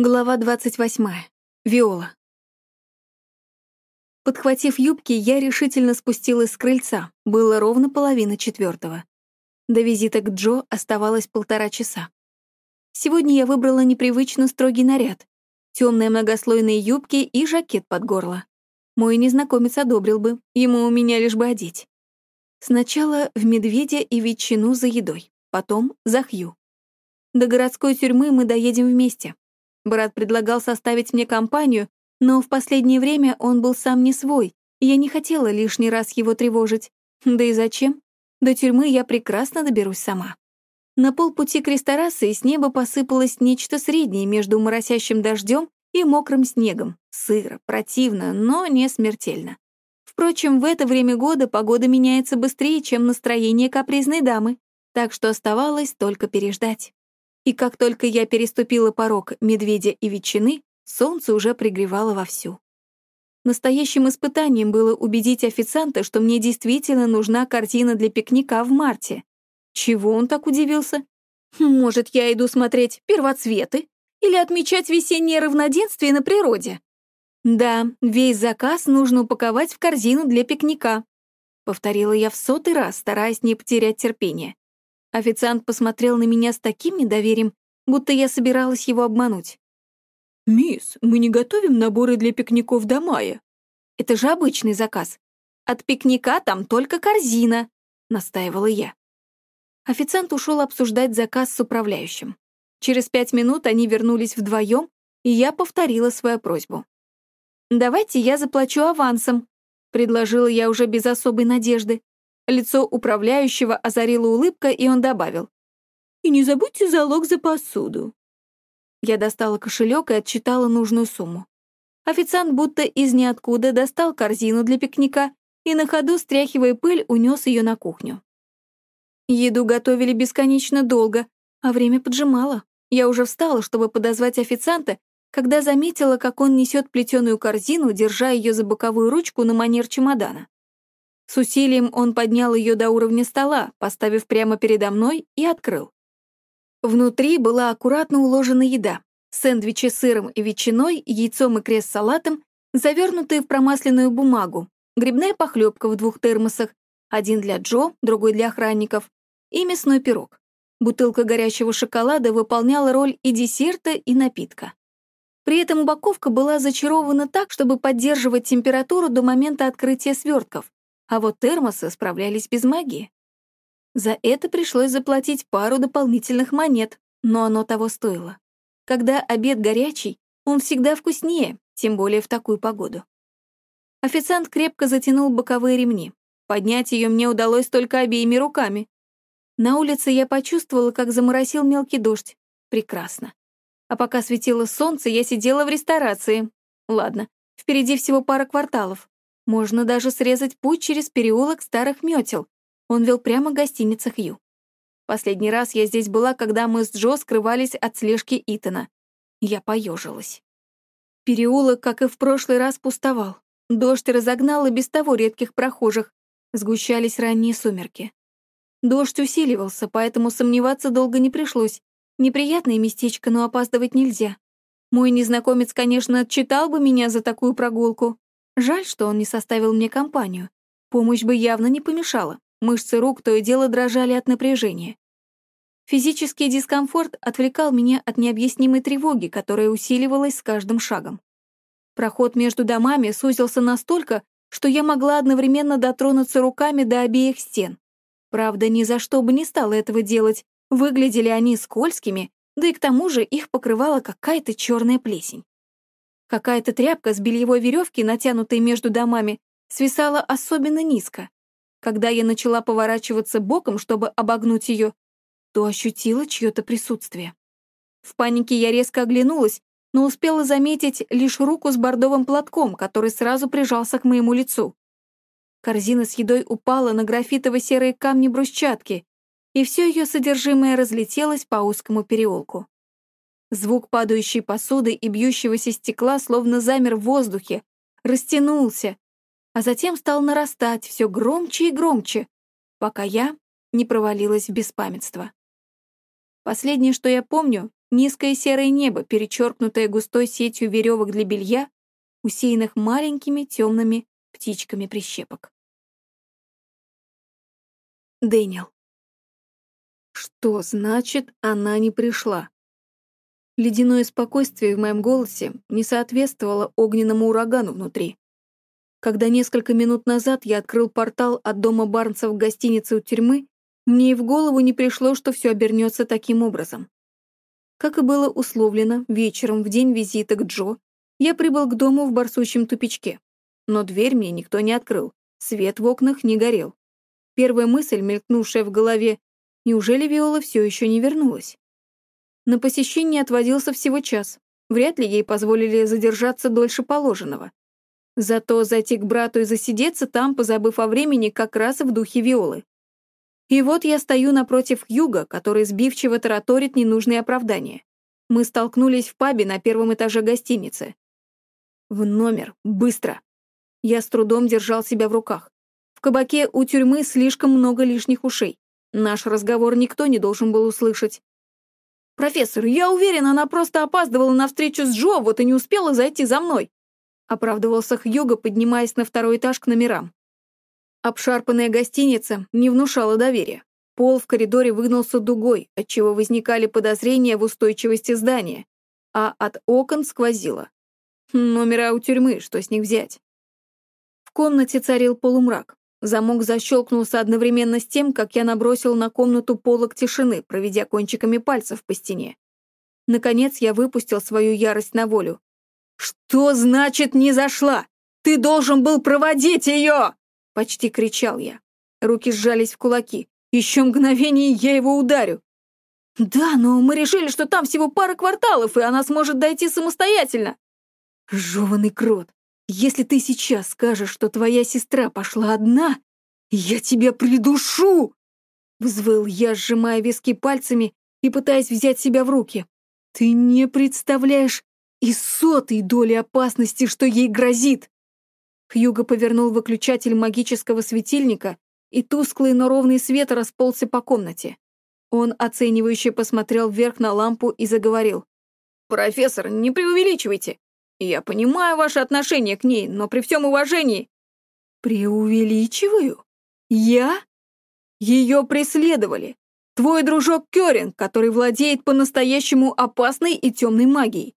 Глава 28. Виола. Подхватив юбки, я решительно спустилась с крыльца. Было ровно половина четвертого. До визита к Джо оставалось полтора часа. Сегодня я выбрала непривычно строгий наряд. Темные многослойные юбки и жакет под горло. Мой незнакомец одобрил бы, ему у меня лишь бы одеть. Сначала в медведя и ветчину за едой, потом за Хью. До городской тюрьмы мы доедем вместе, Брат предлагал составить мне компанию, но в последнее время он был сам не свой, и я не хотела лишний раз его тревожить. Да и зачем? До тюрьмы я прекрасно доберусь сама. На полпути к ресторации с неба посыпалось нечто среднее между моросящим дождем и мокрым снегом. Сыро, противно, но не смертельно. Впрочем, в это время года погода меняется быстрее, чем настроение капризной дамы, так что оставалось только переждать. И как только я переступила порог медведя и ветчины, солнце уже пригревало вовсю. Настоящим испытанием было убедить официанта, что мне действительно нужна картина для пикника в марте. Чего он так удивился? Может, я иду смотреть первоцветы или отмечать весеннее равноденствие на природе? Да, весь заказ нужно упаковать в корзину для пикника. Повторила я в сотый раз, стараясь не потерять терпение. Официант посмотрел на меня с таким недоверием, будто я собиралась его обмануть. «Мисс, мы не готовим наборы для пикников до мая». «Это же обычный заказ. От пикника там только корзина», — настаивала я. Официант ушел обсуждать заказ с управляющим. Через пять минут они вернулись вдвоем, и я повторила свою просьбу. «Давайте я заплачу авансом», — предложила я уже без особой надежды. Лицо управляющего озарила улыбка, и он добавил. «И не забудьте залог за посуду». Я достала кошелек и отчитала нужную сумму. Официант будто из ниоткуда достал корзину для пикника и на ходу, стряхивая пыль, унес ее на кухню. Еду готовили бесконечно долго, а время поджимало. Я уже встала, чтобы подозвать официанта, когда заметила, как он несет плетеную корзину, держа ее за боковую ручку на манер чемодана. С усилием он поднял ее до уровня стола, поставив прямо передо мной, и открыл. Внутри была аккуратно уложена еда. Сэндвичи с сыром и ветчиной, яйцом и крест-салатом, завернутые в промасленную бумагу, грибная похлебка в двух термосах, один для Джо, другой для охранников, и мясной пирог. Бутылка горячего шоколада выполняла роль и десерта, и напитка. При этом упаковка была зачарована так, чтобы поддерживать температуру до момента открытия свертков, а вот термосы справлялись без магии. За это пришлось заплатить пару дополнительных монет, но оно того стоило. Когда обед горячий, он всегда вкуснее, тем более в такую погоду. Официант крепко затянул боковые ремни. Поднять ее мне удалось только обеими руками. На улице я почувствовала, как заморосил мелкий дождь. Прекрасно. А пока светило солнце, я сидела в ресторации. Ладно, впереди всего пара кварталов. Можно даже срезать путь через переулок старых метел. Он вел прямо к гостинице Хью. Последний раз я здесь была, когда мы с Джо скрывались от слежки Итана. Я поежилась. Переулок, как и в прошлый раз, пустовал. Дождь разогнал и без того редких прохожих. Сгущались ранние сумерки. Дождь усиливался, поэтому сомневаться долго не пришлось. Неприятное местечко, но опаздывать нельзя. Мой незнакомец, конечно, отчитал бы меня за такую прогулку, Жаль, что он не составил мне компанию. Помощь бы явно не помешала. Мышцы рук то и дело дрожали от напряжения. Физический дискомфорт отвлекал меня от необъяснимой тревоги, которая усиливалась с каждым шагом. Проход между домами сузился настолько, что я могла одновременно дотронуться руками до обеих стен. Правда, ни за что бы не стала этого делать, выглядели они скользкими, да и к тому же их покрывала какая-то черная плесень. Какая-то тряпка с бельевой веревки, натянутой между домами, свисала особенно низко. Когда я начала поворачиваться боком, чтобы обогнуть ее, то ощутила чье-то присутствие. В панике я резко оглянулась, но успела заметить лишь руку с бордовым платком, который сразу прижался к моему лицу. Корзина с едой упала на графитово-серые камни брусчатки, и все ее содержимое разлетелось по узкому переулку. Звук падающей посуды и бьющегося стекла словно замер в воздухе, растянулся, а затем стал нарастать все громче и громче, пока я не провалилась в беспамятство. Последнее, что я помню, низкое серое небо, перечеркнутое густой сетью веревок для белья, усеянных маленькими темными птичками прищепок. Дэниел. Что значит, она не пришла? Ледяное спокойствие в моем голосе не соответствовало огненному урагану внутри. Когда несколько минут назад я открыл портал от дома Барнса в гостинице у тюрьмы, мне и в голову не пришло, что все обернется таким образом. Как и было условлено, вечером в день визита к Джо я прибыл к дому в барсучьем тупичке. Но дверь мне никто не открыл, свет в окнах не горел. Первая мысль, мелькнувшая в голове, неужели Виола все еще не вернулась? На посещение отводился всего час. Вряд ли ей позволили задержаться дольше положенного. Зато зайти к брату и засидеться там, позабыв о времени, как раз в духе Виолы. И вот я стою напротив Юга, который сбивчиво тараторит ненужные оправдания. Мы столкнулись в пабе на первом этаже гостиницы. В номер, быстро. Я с трудом держал себя в руках. В кабаке у тюрьмы слишком много лишних ушей. Наш разговор никто не должен был услышать. «Профессор, я уверен, она просто опаздывала на встречу с Джо, вот и не успела зайти за мной», оправдывался Хьюго, поднимаясь на второй этаж к номерам. Обшарпанная гостиница не внушала доверия. Пол в коридоре выгнулся дугой, отчего возникали подозрения в устойчивости здания, а от окон сквозило. Номера у тюрьмы, что с них взять? В комнате царил полумрак. Замок защелкнулся одновременно с тем, как я набросил на комнату полок тишины, проведя кончиками пальцев по стене. Наконец я выпустил свою ярость на волю. «Что значит не зашла? Ты должен был проводить ее!» Почти кричал я. Руки сжались в кулаки. Еще мгновение, я его ударю. «Да, но мы решили, что там всего пара кварталов, и она сможет дойти самостоятельно». «Жеванный крот, если ты сейчас скажешь, что твоя сестра пошла одна, я тебя придушу!» Взвыл я, сжимая виски пальцами и пытаясь взять себя в руки. «Ты не представляешь и сотой доли опасности, что ей грозит!» Хьюго повернул выключатель магического светильника, и тусклый, но ровный свет расползся по комнате. Он оценивающе посмотрел вверх на лампу и заговорил. «Профессор, не преувеличивайте. Я понимаю ваше отношение к ней, но при всем уважении...» «Преувеличиваю? Я? Ее преследовали. Твой дружок Кёрин, который владеет по-настоящему опасной и темной магией.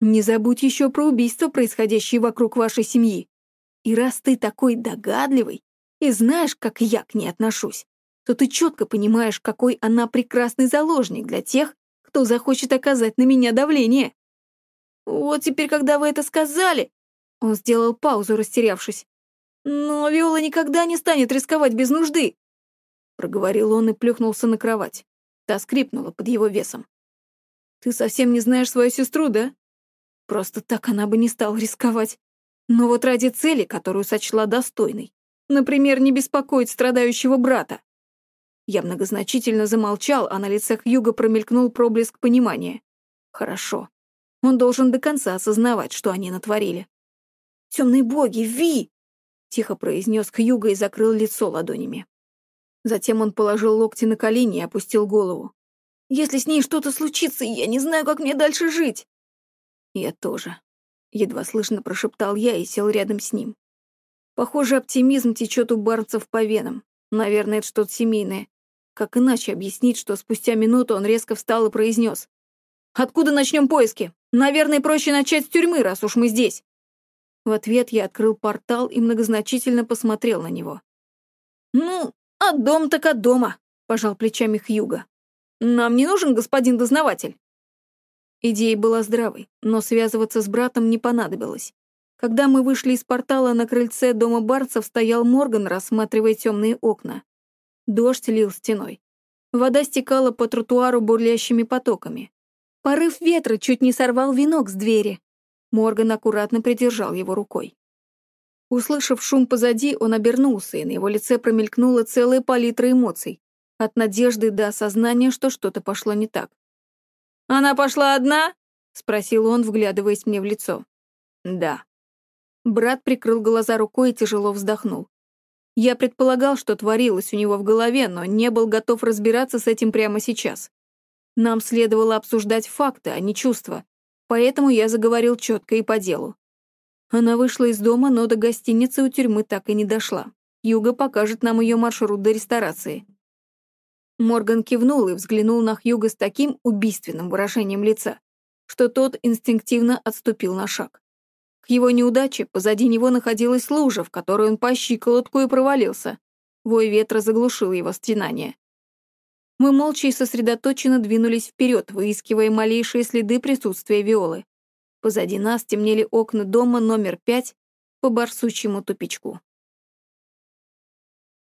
Не забудь еще про убийство, происходящее вокруг вашей семьи. И раз ты такой догадливый и знаешь, как я к ней отношусь, то ты четко понимаешь, какой она прекрасный заложник для тех, кто захочет оказать на меня давление. Вот теперь, когда вы это сказали...» Он сделал паузу, растерявшись. «Но Виола никогда не станет рисковать без нужды!» Проговорил он и плюхнулся на кровать. Та скрипнула под его весом. «Ты совсем не знаешь свою сестру, да? Просто так она бы не стала рисковать. Но вот ради цели, которую сочла достойной. Например, не беспокоить страдающего брата». Я многозначительно замолчал, а на лице Хьюга промелькнул проблеск понимания. «Хорошо. Он должен до конца осознавать, что они натворили. «Темные боги, Ви!» — тихо произнес Хьюга и закрыл лицо ладонями. Затем он положил локти на колени и опустил голову. «Если с ней что-то случится, я не знаю, как мне дальше жить!» «Я тоже», — едва слышно прошептал я и сел рядом с ним. Похоже, оптимизм течет у барнцев по венам. Наверное, это что-то семейное. Как иначе объяснить, что спустя минуту он резко встал и произнес. «Откуда начнем поиски? Наверное, проще начать с тюрьмы, раз уж мы здесь». В ответ я открыл портал и многозначительно посмотрел на него. «Ну, от дом так от дома», — пожал плечами Хьюга. «Нам не нужен господин дознаватель». Идея была здравой, но связываться с братом не понадобилось. Когда мы вышли из портала на крыльце дома Барцев, стоял Морган, рассматривая темные окна. Дождь лил стеной. Вода стекала по тротуару бурлящими потоками. Порыв ветра чуть не сорвал венок с двери. Морган аккуратно придержал его рукой. Услышав шум позади, он обернулся, и на его лице промелькнула целая палитра эмоций. От надежды до осознания, что что-то пошло не так. «Она пошла одна?» — спросил он, вглядываясь мне в лицо. «Да». Брат прикрыл глаза рукой и тяжело вздохнул. Я предполагал, что творилось у него в голове, но не был готов разбираться с этим прямо сейчас. Нам следовало обсуждать факты, а не чувства, поэтому я заговорил четко и по делу. Она вышла из дома, но до гостиницы у тюрьмы так и не дошла. Юга покажет нам ее маршрут до ресторации. Морган кивнул и взглянул на Хьюга с таким убийственным выражением лица, что тот инстинктивно отступил на шаг. К его неудаче позади него находилась лужа, в которую он по щиколотку и провалился. Вой ветра заглушил его стенание. Мы молча и сосредоточенно двинулись вперед, выискивая малейшие следы присутствия Виолы. Позади нас темнели окна дома номер пять по барсучьему тупичку.